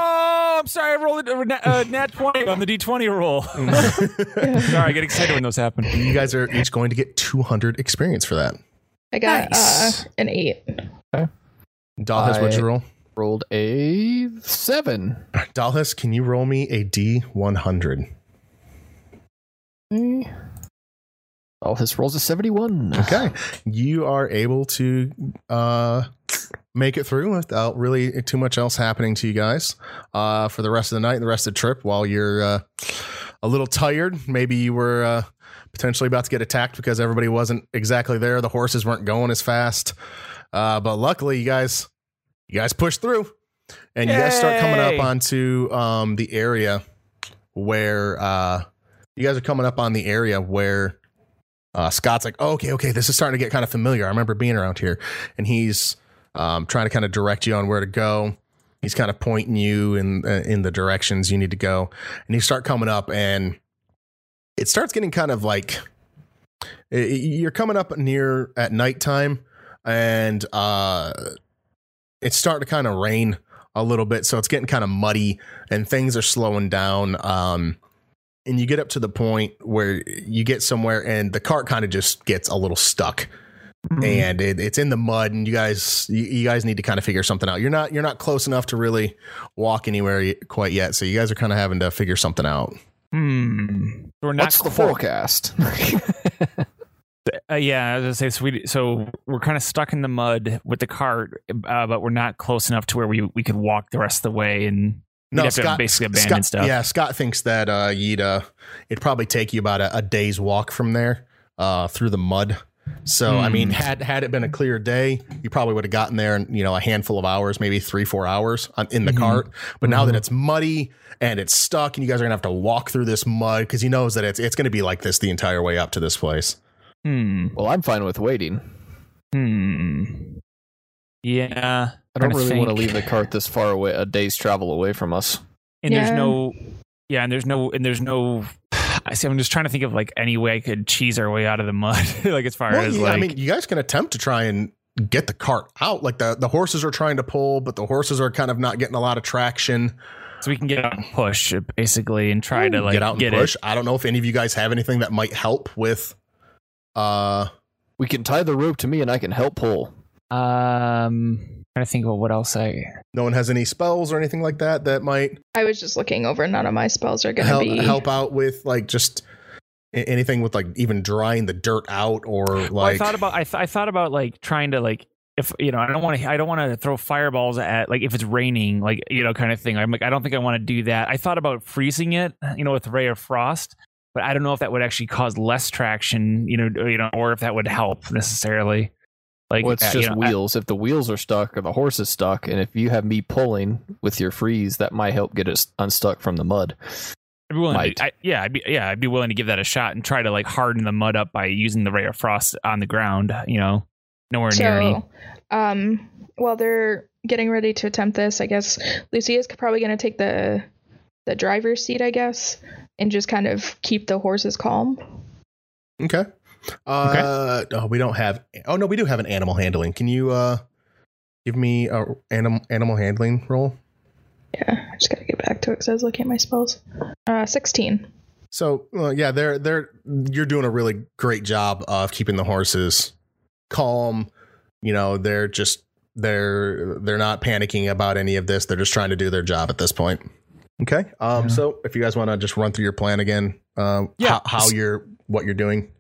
I'm sorry. I rolled a nat, uh, nat 20 on the D20 roll. sorry, I get excited when those happen. you guys are each going to get 200 experience for that. I got Nice. uh, an eight. Dalhis, what'd you roll? Rolled a seven. Dalhis, can you roll me a D100? Oh, his rolls a seventy-one. Okay. you are able to uh, make it through without really too much else happening to you guys uh, for the rest of the night and the rest of the trip while you're uh, a little tired. Maybe you were uh, potentially about to get attacked because everybody wasn't exactly there. The horses weren't going as fast. Uh, but luckily, you guys, you guys pushed through, and you guys start coming up onto um, the area where uh, you guys are coming up on the area where uh, Scott's like, oh, okay, okay, this is starting to get kind of familiar. I remember being around here, and he's um, trying to kind of direct you on where to go. He's kind of pointing you in uh, in the directions you need to go, and you start coming up, and it starts getting kind of like i- you're coming up near at nighttime, and uh, it's starting to kind of rain a little bit, so it's getting kind of muddy and things are slowing down. Um, and you get up to the point where you get somewhere and the cart kind of just gets a little stuck Mm-hmm. and it, it's in the mud and you guys you, you guys need to kind of figure something out you're not you're not close enough to really walk anywhere quite yet so you guys are kind of having to figure something out Hmm. We're not What's the forecast? Uh, yeah, I was gonna say so. We, so we're kind of stuck in the mud with the cart, uh, but we're not close enough to where we we could walk the rest of the way, and we'd have to basically abandon Scott, stuff. yeah scott thinks that uh you'd uh it'd probably take you about a, a day's walk from there uh through the mud so i Hmm. mean had had it been a clear day you probably would have gotten there in you know a handful of hours maybe three four hours on, in the Mhm. cart but now that Mhm. it's muddy and it's stuck and you guys are gonna have to walk through this mud because he knows that it's it's gonna be like this the entire way up to this place Hmm. well, I'm fine with waiting. Hmm. Yeah. I don't Trying to really want to leave the cart this far away, a day's travel away from us. And there's no. Yeah, and there's no, and there's no. I see. I'm just trying to think of like any way I could cheese our way out of the mud, like as far Well, as yeah, like. I mean, you guys can attempt to try and get the cart out. Like the, the horses are trying to pull, but the horses are kind of not getting a lot of traction. so we can get out and push basically, and try to like get out and get push. it. I don't know if any of you guys have anything that might help with. Uh, We can tie the rope to me, and I can help pull. Um, trying to think about what else I. no one has any spells or anything like that that might I was just looking over. None of my spells are gonna help be. help out with like just anything with like even drying the dirt out or like. Well, I thought about I, th- I thought about like trying to like if you know I don't want to I don't want to throw fireballs at like if it's raining like you know kind of thing. I'm like I don't think I want to do that. I thought about freezing it you know with ray of frost, but I don't know if that would actually cause less traction you know you know or if that would help necessarily. Like well, it's uh, just you know, I- wheels. if the wheels are stuck or the horse is stuck, and if you have me pulling with your freeze, that might help get us unstuck from the mud. I'd be willing to, I, yeah, I'd be yeah, I'd be willing to give that a shot and try to like harden the mud up by using the ray of frost on the ground. You know, nowhere near any. So, um, while they're getting ready to attempt this, I guess Lucia's probably going to take the the driver's seat, I guess, and just kind of keep the horses calm. okay. Uh, oh, we don't have. Oh no, we do have an animal handling. Can you uh give me a animal animal handling roll? Yeah, I just got to get back to it because I was looking at my spells. Uh, sixteen. So uh, yeah, they're they're you're doing a really great job of keeping the horses calm. You know, they're just they're they're not panicking about any of this. They're just trying to do their job at this point. Okay. Um. Yeah. So if you guys want to just run through your plan again, um, Yeah. how, how you're what you're doing.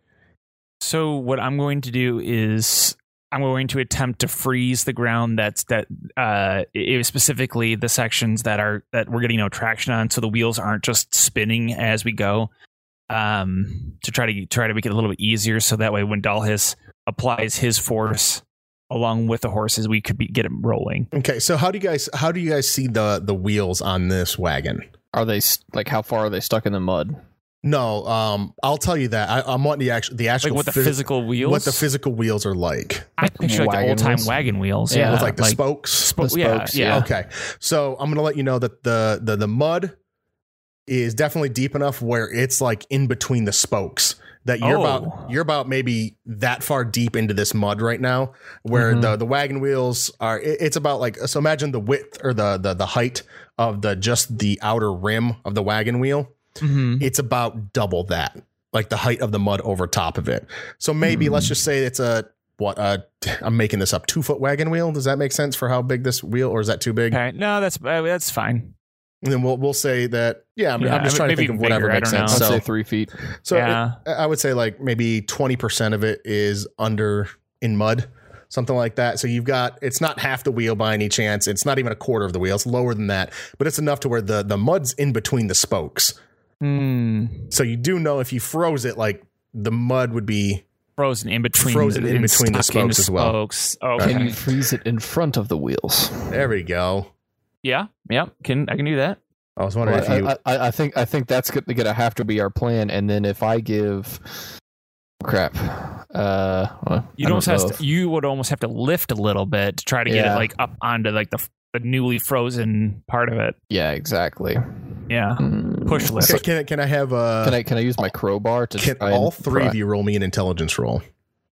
So what I'm going to do is I'm going to attempt to freeze the ground that's that uh it was specifically the sections that are that we're getting no traction on so the wheels aren't just spinning as we go um to try to try to make it a little bit easier so that way when Dalhis applies his force along with the horses we could be, get them rolling Okay. So how do you guys how do you guys see the the wheels on this wagon? Are they s- like how far are they stuck in the mud? No. Um. I'll tell you that I, I'm wanting the actual the actual like what the phys- physical wheels what the physical wheels are like. I picture like the old time wagon wheels Yeah. yeah, with like the spokes. spo- the yeah, spokes, yeah yeah. Okay. So I'm gonna let you know that the the the mud is definitely deep enough where it's like in between the spokes. That you're Oh. about you're about maybe that far deep into this mud right now, where Mhm. the the wagon wheels are. it- it's about like so. Imagine the width or the the the height of the just the outer rim of the wagon wheel. Mhm. It's about double that, like the height of the mud over top of it. So maybe Hmm. let's just say it's a what uh I'm making this up two foot wagon wheel. Does that make sense for how big this wheel, or is that too big? okay no that's uh, that's fine And then we'll we'll say that yeah. I'm, Yeah, I'm just trying to think of whatever bigger, makes don't sense. know. I'd So say three feet. so yeah it- I would say like maybe twenty percent of it is under in mud, something like that. So you've got it's not half the wheel by any chance. It's not even a quarter of the wheel. It's lower than that, but it's enough to where the the mud's in between the spokes. Hmm. So you do know if you froze it, like the mud would be frozen in between Frozen in between the stuck in spokes as well. spokes. Okay. Can you freeze it in front of the wheels? there. We go. yeah, yeah. Can I can do that? I was wondering Well, if you. I, I, I think I think that's gonna gonna have to be our plan. And then if I give, crap, uh, well, You don't has know to, you would almost have to lift a little bit to try to get it like up onto like the, the newly frozen part of it. yeah, exactly. Yeah, Mm. push lift. okay, can, can I have uh Can I can I use my crowbar to can try all and three pry- of you roll me an intelligence roll?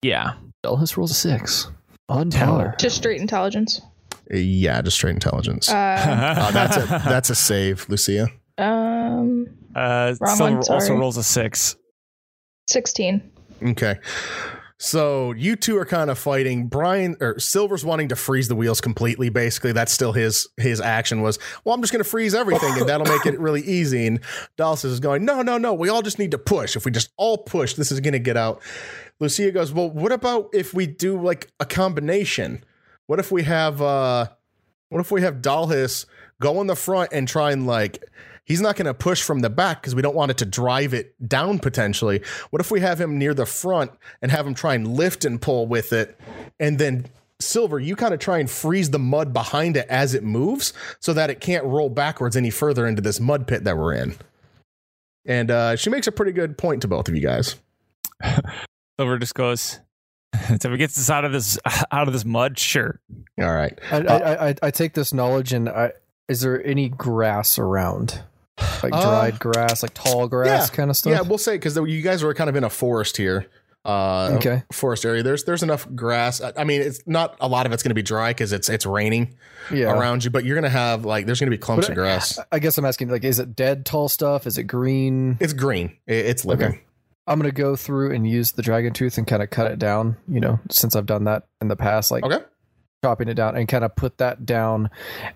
Yeah, Ellis rolls a six on Tell par. Just straight intelligence. Yeah, just straight intelligence. Uh, Uh, that's a that's a save, Lucia. um, Uh, Wrong Silver one, also sorry. rolls a six. 16. Okay. So you two are kind of fighting. Brian or Silver's wanting to freeze the wheels completely. Basically, that's still his his action was. Well, I'm just going to freeze everything, and that'll make it really easy. And Dalhis is going, no, no, no. We all just need to push. If we just all push, this is going to get out. Lucia goes, well, what about if we do like a combination? What if we have uh, what if we have Dalhis go in the front and try and like he's not going to push from the back because we don't want it to drive it down potentially. What if we have him near the front and have him try and lift and pull with it, and then Silver, you kind of try and freeze the mud behind it as it moves so that it can't roll backwards any further into this mud pit that we're in. And uh, she makes a pretty good point to both of you guys. Silver just goes. So if it gets us out of this out of this mud, sure. All right. I, I, I, I take this knowledge and I, is there any grass around? Like Uh, dried grass, like tall grass kind of stuff? Yeah, we'll say because you guys were kind of in a forest here. Uh, Okay. Forest area. There's there's enough grass. I I mean, it's not a lot of it's going to be dry because it's it's raining yeah. around you, but you're going to have like there's going to be clumps But of grass. I guess I'm asking, like, is it dead tall stuff? Is it green? It's green. It- It's living. Okay. I'm gonna go through and use the dragon tooth and kind of cut it down. You know, since I've done that in the past, like Okay. chopping it down and kind of put that down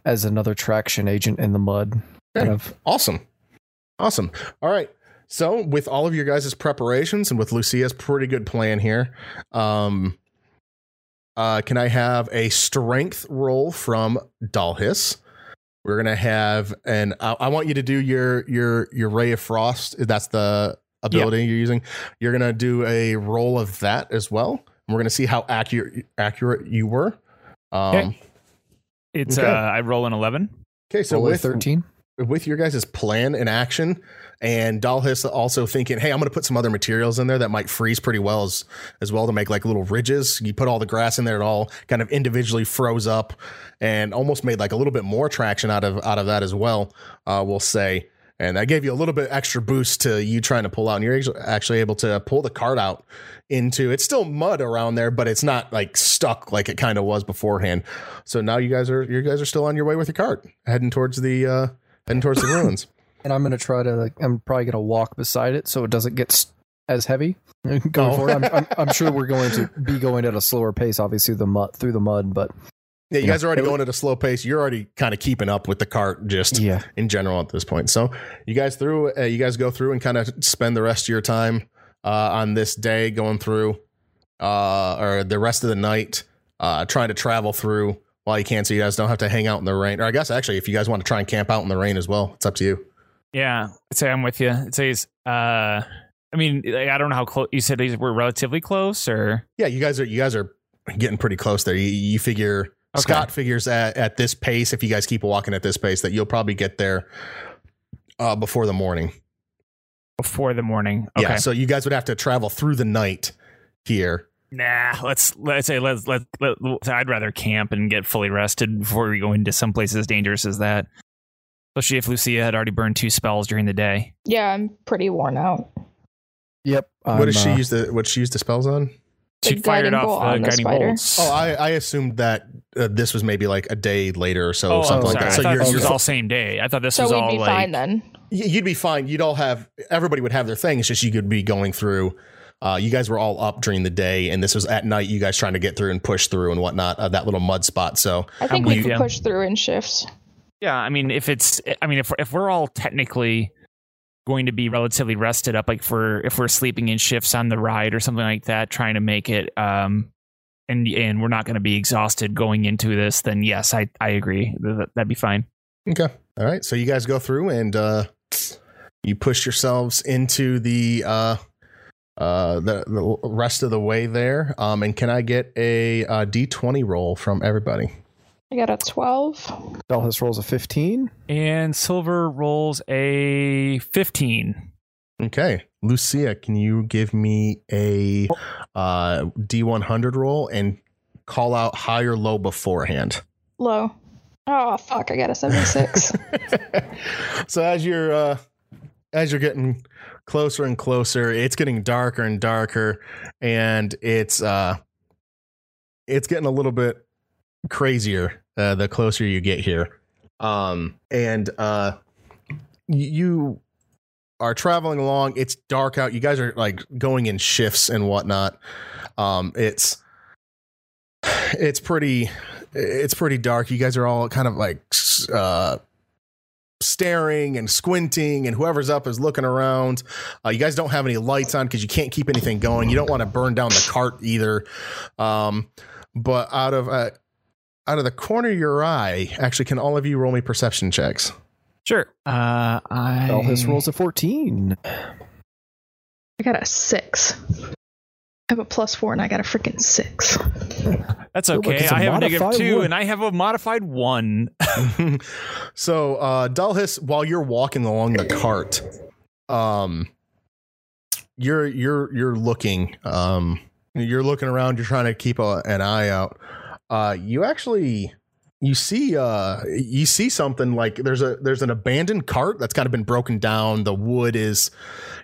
as another traction agent in the mud. Kind of. Awesome. Awesome. All right. So, with all of your guys' preparations and with Lucia's pretty good plan here, um, uh, can I have a strength roll from Dalhis? We're gonna have, and I, I want you to do your your your ray of frost. That's the ability you're using. You're gonna do a roll of that as well. And we're gonna see how accurate accurate you were. Um, Okay. It's Okay. uh I roll an eleven. okay, so Roll a with 13. With your guys' plan in action and Dalhis also thinking, hey, I'm going to put some other materials in there that might freeze pretty well as, as well to make like little ridges. You put all the grass in there, it all kind of individually froze up and almost made like a little bit more traction out of out of that as well. Uh, we'll say, and that gave you a little bit extra boost to you trying to pull out, and you're actually- able to pull the cart out into. It's still mud around there, but it's not like stuck like it kind of was beforehand. So now you guys are you guys are still on your way with your cart, heading towards the uh, heading towards the ruins. And I'm gonna try to. Like, I'm probably gonna walk beside it so it doesn't get as heavy. Going Oh. forward, I'm, I'm, I'm sure we're going to be going at a slower pace, obviously the mud through the mud, but Yeah, you Yeah. guys are already going at a slow pace. You're already kind of keeping up with the cart, just yeah, in general at this point. So you guys through, uh, you guys go through and kind of spend the rest of your time uh, on this day going through, uh, or the rest of the night, uh, trying to travel through while you can, so you guys don't have to hang out in the rain. Or I guess actually, if you guys want to try and camp out in the rain as well, it's up to you. Yeah, I'd say I'm with you. It says, uh, I mean, like, I don't know how close you said these were relatively close, or Yeah, you guys are you guys are getting pretty close there. You, you figure Okay. Scott figures at, at this pace, if you guys keep walking at this pace, that you'll probably get there uh, before the morning. before the morning. Okay. Yeah, so you guys would have to travel through the night here. Nah, let's let's say let's let, let I'd rather camp and get fully rested before we go into some place as dangerous as that. Especially if Lucia had already burned two spells during the day. Yeah, I'm pretty worn out. yep. what does I'm, she uh, use the what she use the spells on? The She fired off bolt the the guiding spider. bolts. Oh, I, I assumed that uh, this was maybe like a day later or so, oh, something I'm like that. I So thought you're, this you're was all same day. I thought this was all like So was we'd all be like fine then. you'd be fine. You'd all have everybody would have their thing. It's just you could be going through. Uh, you guys were all up during the day, and this was at night. You guys trying to get through and push through and whatnot. Uh, that little mud spot. So I think I'm we with could you. push through in shifts. Yeah, I mean, if it's, I mean, if if we're all technically going to be relatively rested up, like for if we're sleeping in shifts on the ride or something like that, trying to make it, um, and and we're not going to be exhausted going into this, then yes, I I agree. That, that'd be fine. Okay. All right. So you guys go through and uh you push yourselves into the uh uh the, the rest of the way there. Um and can I get a uh D20 roll from everybody? I got a 12. Dalhis rolls a 15. And Silver rolls a fifteen. Okay. Lucia, can you give me a uh D100 roll and call out high or low beforehand? Low. Oh, fuck. I got a 76. so as you're uh as you're getting closer and closer it's getting darker and darker and it's uh it's getting a little bit crazier uh, the closer you get here. Um, and uh, you are traveling along. It's dark out. You guys are like going in shifts and whatnot. Um, it's it's pretty it's pretty dark. You guys are all kind of like uh, staring and squinting, and whoever's up is looking around. Uh, you guys don't have any lights on because you can't keep anything going. You don't want to burn down the cart either. Um, but out of uh, out of the corner of your eye, actually, can all of you roll me perception checks? Sure. Uh, I Dalhis rolls a 14. I got a six. I have a plus four and I got a freaking six. That's okay. it's a I have a two, one. and I have a modified one. so uh Dalhis, while you're walking along the cart, um you're you're you're looking um you're looking around, you're trying to keep a, an eye out. Uh you actually you see uh you see something like there's a there's an abandoned cart that's kind of been broken down. The wood is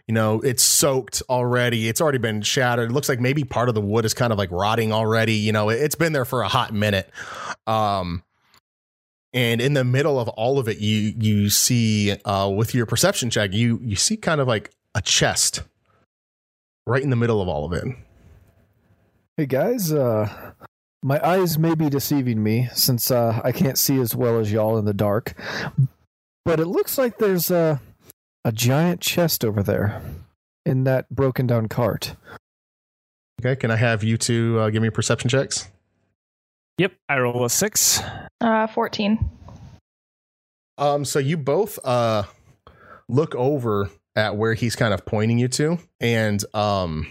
you know, it's soaked already. It's already been shattered. It looks like maybe part of the wood is kind of like rotting already. You know, it, it's been there for a hot minute. Um and in the middle of all of it you you see uh with your perception check you you see kind of like a chest right in the middle of all of it Hey guys, uh, my eyes may be deceiving me since uh, I can't see as well as y'all in the dark, but it looks like there's a a giant chest over there in that broken down cart. okay can i have you two uh, give me perception checks yep. I roll a six. Uh, 14. um so you both uh look over at where he's kind of pointing you to and um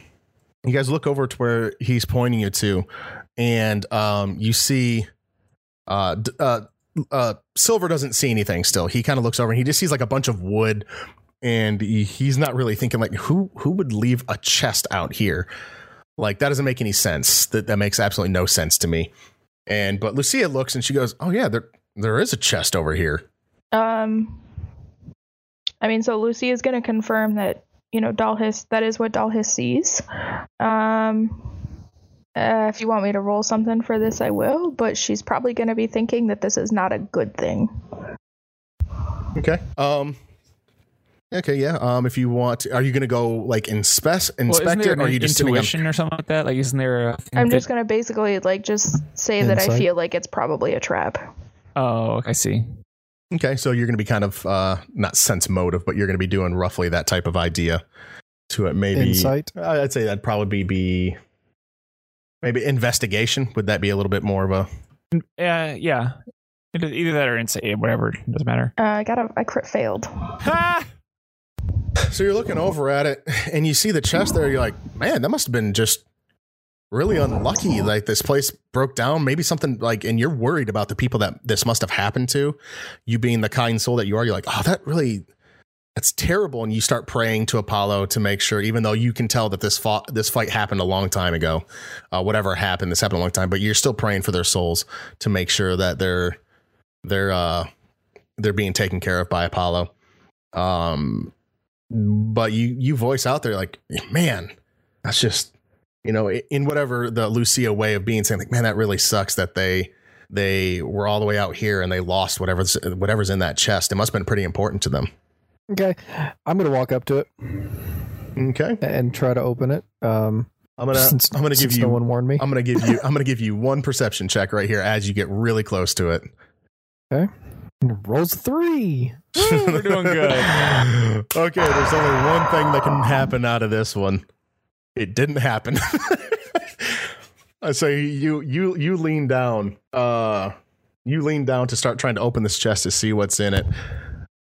you guys look over to where he's pointing you to and um you see uh uh uh silver doesn't see anything still. He kind of looks over and he just sees like a bunch of wood and he, he's not really thinking like who who would leave a chest out here? Like that doesn't make any sense. That that makes absolutely no sense to me. And but lucia looks and she goes oh yeah there there is a chest over here. Um, I mean, so Lucy is going to confirm that, you know, Dalhis, that is what Dalhis sees. Um, uh, if you want me to roll something for this, I will, but she's probably going to be thinking that this is not a good thing. Okay. Um. Okay. Yeah. Um. If you want, are you going to go like inspect Well, inspect isn't it, or are you just sitting on? intuition or something like that? Like, isn't there a? thing I'm that- just going to basically, like, just say that I feel like it's probably a trap. Oh, I see. Okay, so you're going to be kind of uh not sense motive, but you're going to be doing roughly that type of idea to it. Maybe Insight? I'd say that'd probably be maybe investigation. Would that be a little bit more of a? Uh, yeah. Either either that or insight, whatever. It doesn't matter. Uh, I got a, I crit failed. Ha! So you're looking over at it, and you see the chest there. You're like, man, that must have been just really unlucky. Like this place broke down. Maybe something like, and you're worried about the people that this must have happened to. You being the kind soul that you are, you're like, oh, that really, that's terrible. And you start praying to Apollo to make sure, even though you can tell that this fought, this fight happened a long time ago, uh, whatever happened, this happened a long time. But you're still praying for their souls to make sure that they're they're uh they're being taken care of by Apollo. Um, but you you voice out there like, man, that's just you know in whatever the Lucia way of being saying like, man, that really sucks that they they were all the way out here and they lost whatever's whatever's in that chest. It must have been pretty important to them. Okay, I'm gonna walk up to it Okay, and try to open it. Um, I'm gonna since, I'm gonna give you no one warned me. I'm gonna give you I'm gonna give you one perception check right here as you get really close to it. Okay. Rolls three. Woo, we're doing good. okay, there's only one thing that can happen out of this one. It didn't happen. so you you you lean down. Uh you lean down to start trying to open this chest to see what's in it.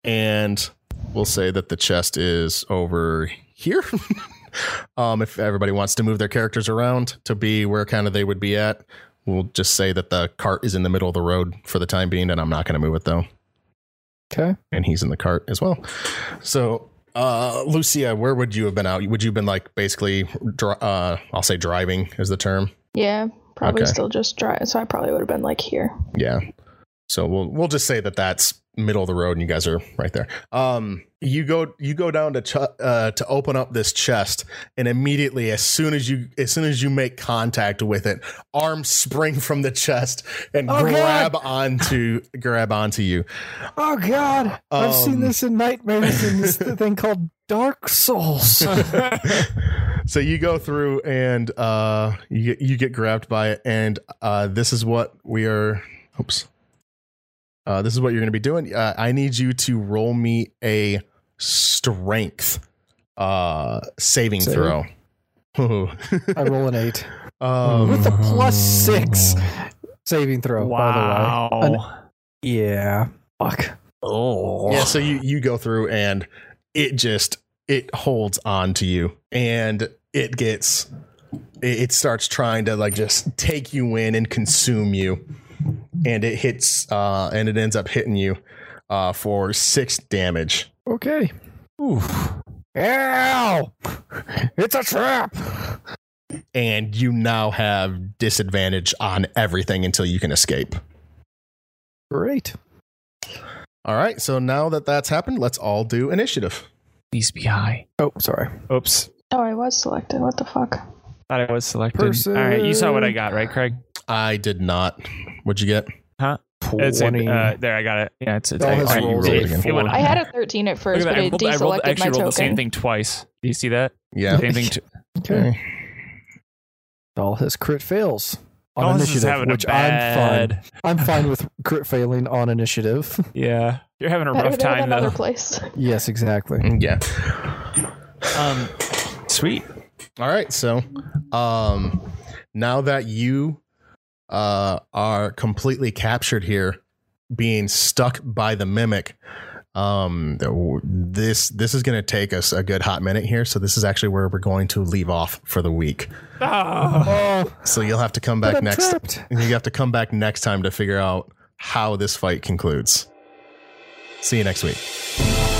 And we'll say that the chest is over here. um if everybody wants to move their characters around to be where kind of they would be at, we'll just say that the cart is in the middle of the road for the time being and I'm not going to move it though Okay. and he's in the cart as well. So, uh, Lucia, where would you have been out? Would you have been like basically, dri- uh, I'll say driving is the term. Yeah, probably Okay. still just drive. So I probably would have been like here. Yeah. So we'll we'll just say that that's middle of the road and you guys are right there. Um you go you go down to ch- uh, to open up this chest and immediately as soon as you as soon as you make contact with it arms spring from the chest and Oh, grab onto grab onto you. Oh God, I've seen Um, this in nightmares in this thing called Dark Souls. so you go through and uh you get you get grabbed by it and uh this is what we are oops uh this is what you're going to be doing uh, i need you to roll me a strength uh saving Save? throw I roll an eight um with a plus six saving throw. By Wow. the way, An- yeah. Fuck. oh. yeah so you you go through and it just it holds on to you and it gets it it starts trying to like just take you in and consume you and it hits uh and it ends up hitting you uh for six damage Okay. Oof. Ow! It's a trap. and you now have disadvantage on everything until you can escape Great. all right so now that that's happened let's all do initiative Please be high. Oh, sorry. Oops. Oh, I was selected. What the fuck? Thought I was selected. Person. All right, you saw what I got, right, Craig? I did not what'd you get It's a, Twenty. uh, there. I got it. Yeah, it's. it's I, I, rolls it, are it went I had a 13 at first, but. I rolled, I rolled, deselected actually my rolled the same thing twice. Do you see that? yeah Same thing. T- okay. All his crit fails on Dalhis is initiative, having which a bad. I'm fine. I'm fine with crit failing on initiative. Yeah, you're having a Better rough time another though. place. yes, exactly. yeah Um, sweet. All right, so um now that you uh are completely captured here being stuck by the mimic um this this is going to take us a good hot minute here so this is actually where we're going to leave off for the week. Oh, so you'll have to come back next trapped. you have to come back next time to figure out how this fight concludes see you next week